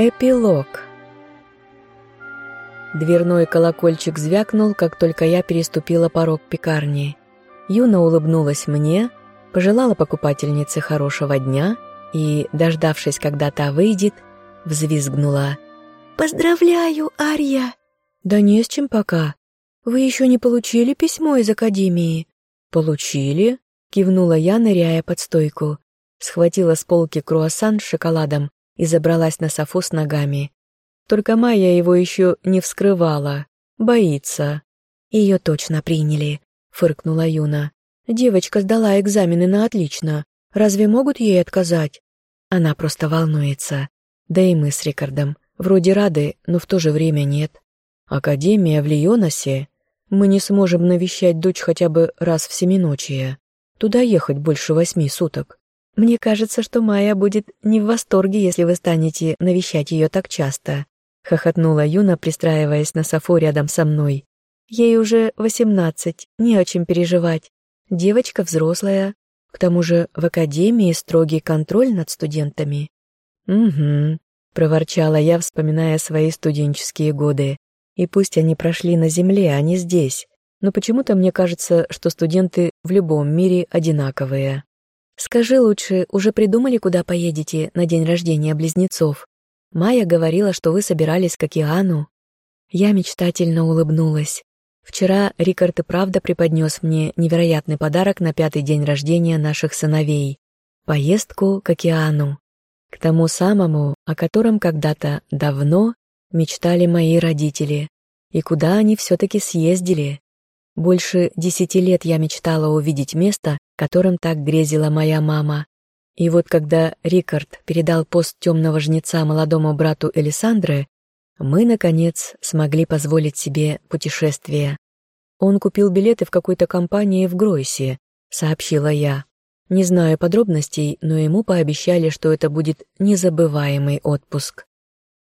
Эпилог Дверной колокольчик звякнул, как только я переступила порог пекарни. Юна улыбнулась мне, пожелала покупательнице хорошего дня и, дождавшись, когда та выйдет, взвизгнула. «Поздравляю, Ария!» «Да не с чем пока. Вы еще не получили письмо из Академии?» «Получили?» — кивнула я, ныряя под стойку. Схватила с полки круассан с шоколадом и забралась на софу с ногами. Только Майя его еще не вскрывала. Боится. Ее точно приняли, фыркнула Юна. Девочка сдала экзамены на отлично. Разве могут ей отказать? Она просто волнуется. Да и мы с Рикардом. Вроде рады, но в то же время нет. Академия в Лионосе. Мы не сможем навещать дочь хотя бы раз в семиночие. Туда ехать больше восьми суток. Мне кажется, что Майя будет не в восторге, если вы станете навещать ее так часто», — хохотнула Юна, пристраиваясь на софу рядом со мной. «Ей уже восемнадцать, не о чем переживать. Девочка взрослая, к тому же в академии строгий контроль над студентами». «Угу», — проворчала я, вспоминая свои студенческие годы. «И пусть они прошли на земле, а не здесь, но почему-то мне кажется, что студенты в любом мире одинаковые». «Скажи лучше, уже придумали, куда поедете на день рождения близнецов? Майя говорила, что вы собирались к океану». Я мечтательно улыбнулась. Вчера Рикард и правда преподнес мне невероятный подарок на пятый день рождения наших сыновей — поездку к океану. К тому самому, о котором когда-то давно мечтали мои родители, и куда они все-таки съездили. Больше десяти лет я мечтала увидеть место, которым так грезила моя мама. И вот когда Рикард передал пост темного жнеца молодому брату Элисандры, мы, наконец, смогли позволить себе путешествие. Он купил билеты в какой-то компании в Гройсе, сообщила я. Не знаю подробностей, но ему пообещали, что это будет незабываемый отпуск.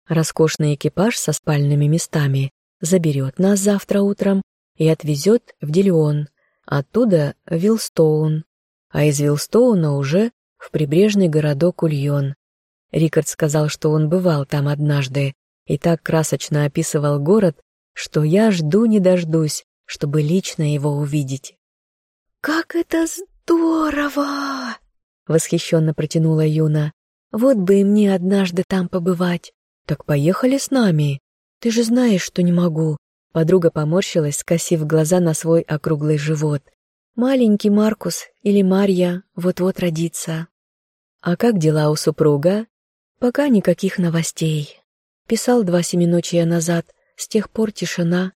Роскошный экипаж со спальными местами заберет нас завтра утром и отвезет в Делион, оттуда Вилстоун, а из Вилстоуна уже в прибрежный городок Ульон. Рикард сказал, что он бывал там однажды и так красочно описывал город, что я жду не дождусь, чтобы лично его увидеть. «Как это здорово!» — восхищенно протянула Юна. «Вот бы и мне однажды там побывать. Так поехали с нами. Ты же знаешь, что не могу. Подруга поморщилась, скосив глаза на свой округлый живот. Маленький Маркус или Марья вот-вот родится. А как дела у супруга? Пока никаких новостей. Писал два семиночия назад, с тех пор тишина.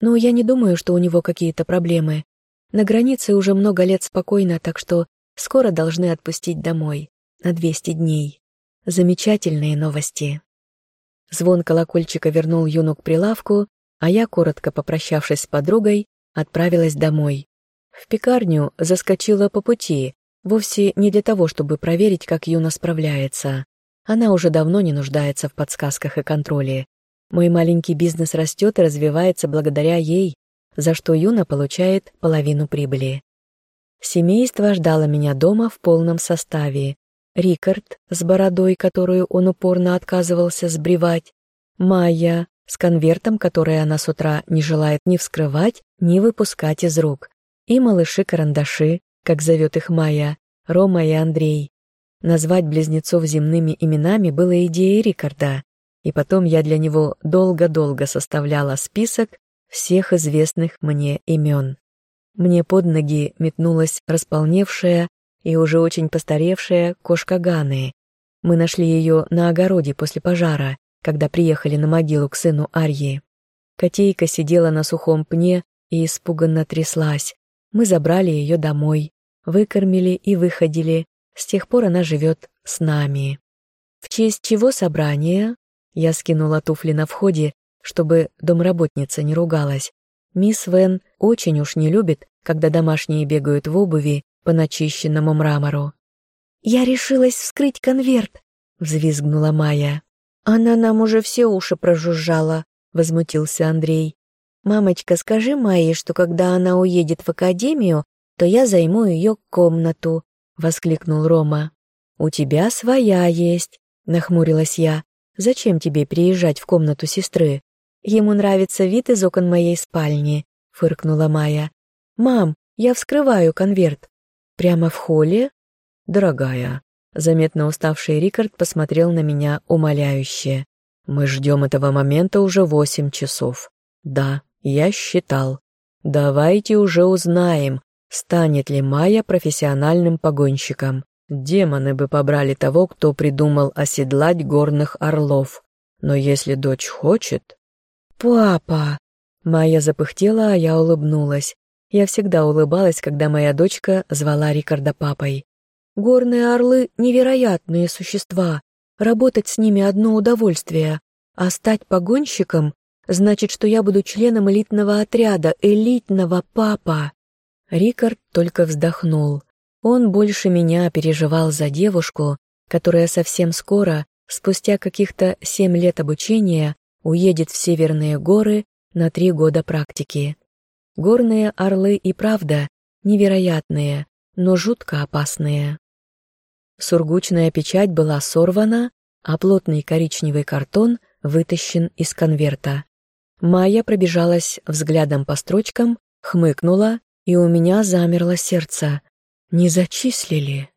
Но я не думаю, что у него какие-то проблемы. На границе уже много лет спокойно, так что скоро должны отпустить домой. На 200 дней. Замечательные новости. Звон колокольчика вернул Юну к прилавку, а я, коротко попрощавшись с подругой, отправилась домой. В пекарню заскочила по пути, вовсе не для того, чтобы проверить, как Юна справляется. Она уже давно не нуждается в подсказках и контроле. Мой маленький бизнес растет и развивается благодаря ей, за что Юна получает половину прибыли. Семейство ждало меня дома в полном составе. Рикард с бородой, которую он упорно отказывался сбривать, Майя с конвертом, который она с утра не желает ни вскрывать, ни выпускать из рук, и малыши-карандаши, как зовет их Майя, Рома и Андрей. Назвать близнецов земными именами было идеей Рикарда, и потом я для него долго-долго составляла список всех известных мне имен. Мне под ноги метнулась располневшая и уже очень постаревшая кошка Ганы. Мы нашли ее на огороде после пожара, когда приехали на могилу к сыну Арьи. Котейка сидела на сухом пне и испуганно тряслась. Мы забрали ее домой, выкормили и выходили. С тех пор она живет с нами. В честь чего собрание? Я скинула туфли на входе, чтобы домработница не ругалась. Мисс Вен очень уж не любит, когда домашние бегают в обуви по начищенному мрамору. «Я решилась вскрыть конверт», — взвизгнула Майя. «Она нам уже все уши прожужжала», — возмутился Андрей. «Мамочка, скажи Майе, что когда она уедет в академию, то я займу ее комнату», — воскликнул Рома. «У тебя своя есть», — нахмурилась я. Зачем тебе приезжать в комнату сестры? Ему нравится вид из окон моей спальни, фыркнула Майя. Мам, я вскрываю конверт. Прямо в холле? Дорогая, заметно уставший Рикард посмотрел на меня умоляюще. Мы ждем этого момента уже восемь часов. Да, я считал. Давайте уже узнаем, станет ли Майя профессиональным погонщиком. Демоны бы побрали того, кто придумал оседлать горных орлов. Но если дочь хочет... «Папа!» Майя запыхтела, а я улыбнулась. Я всегда улыбалась, когда моя дочка звала Рикарда папой. «Горные орлы — невероятные существа. Работать с ними одно удовольствие. А стать погонщиком значит, что я буду членом элитного отряда, элитного папа». Рикард только вздохнул. Он больше меня переживал за девушку, которая совсем скоро, спустя каких-то семь лет обучения, уедет в Северные горы на три года практики. Горные орлы и правда невероятные, но жутко опасные. Сургучная печать была сорвана, а плотный коричневый картон вытащен из конверта. Майя пробежалась взглядом по строчкам, хмыкнула, и у меня замерло сердце. Не зачислили.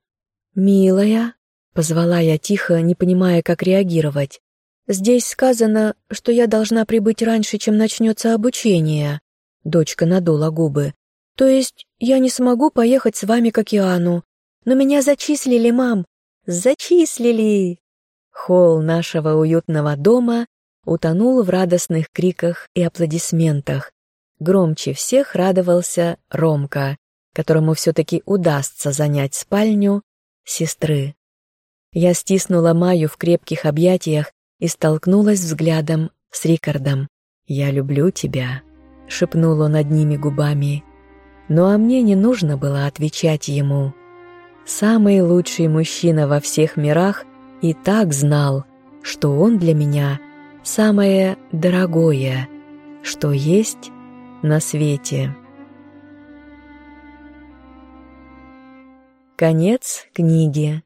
«Милая», — позвала я тихо, не понимая, как реагировать. «Здесь сказано, что я должна прибыть раньше, чем начнется обучение». Дочка надула губы. «То есть я не смогу поехать с вами к океану? Но меня зачислили, мам! Зачислили!» Холл нашего уютного дома утонул в радостных криках и аплодисментах. Громче всех радовался Ромка которому все-таки удастся занять спальню сестры. Я стиснула Маю в крепких объятиях и столкнулась взглядом с Рикардом. «Я люблю тебя», — шепнул он одними губами. Ну а мне не нужно было отвечать ему. Самый лучший мужчина во всех мирах и так знал, что он для меня самое дорогое, что есть на свете. Конец книги.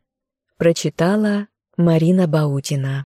Прочитала Марина Баутина.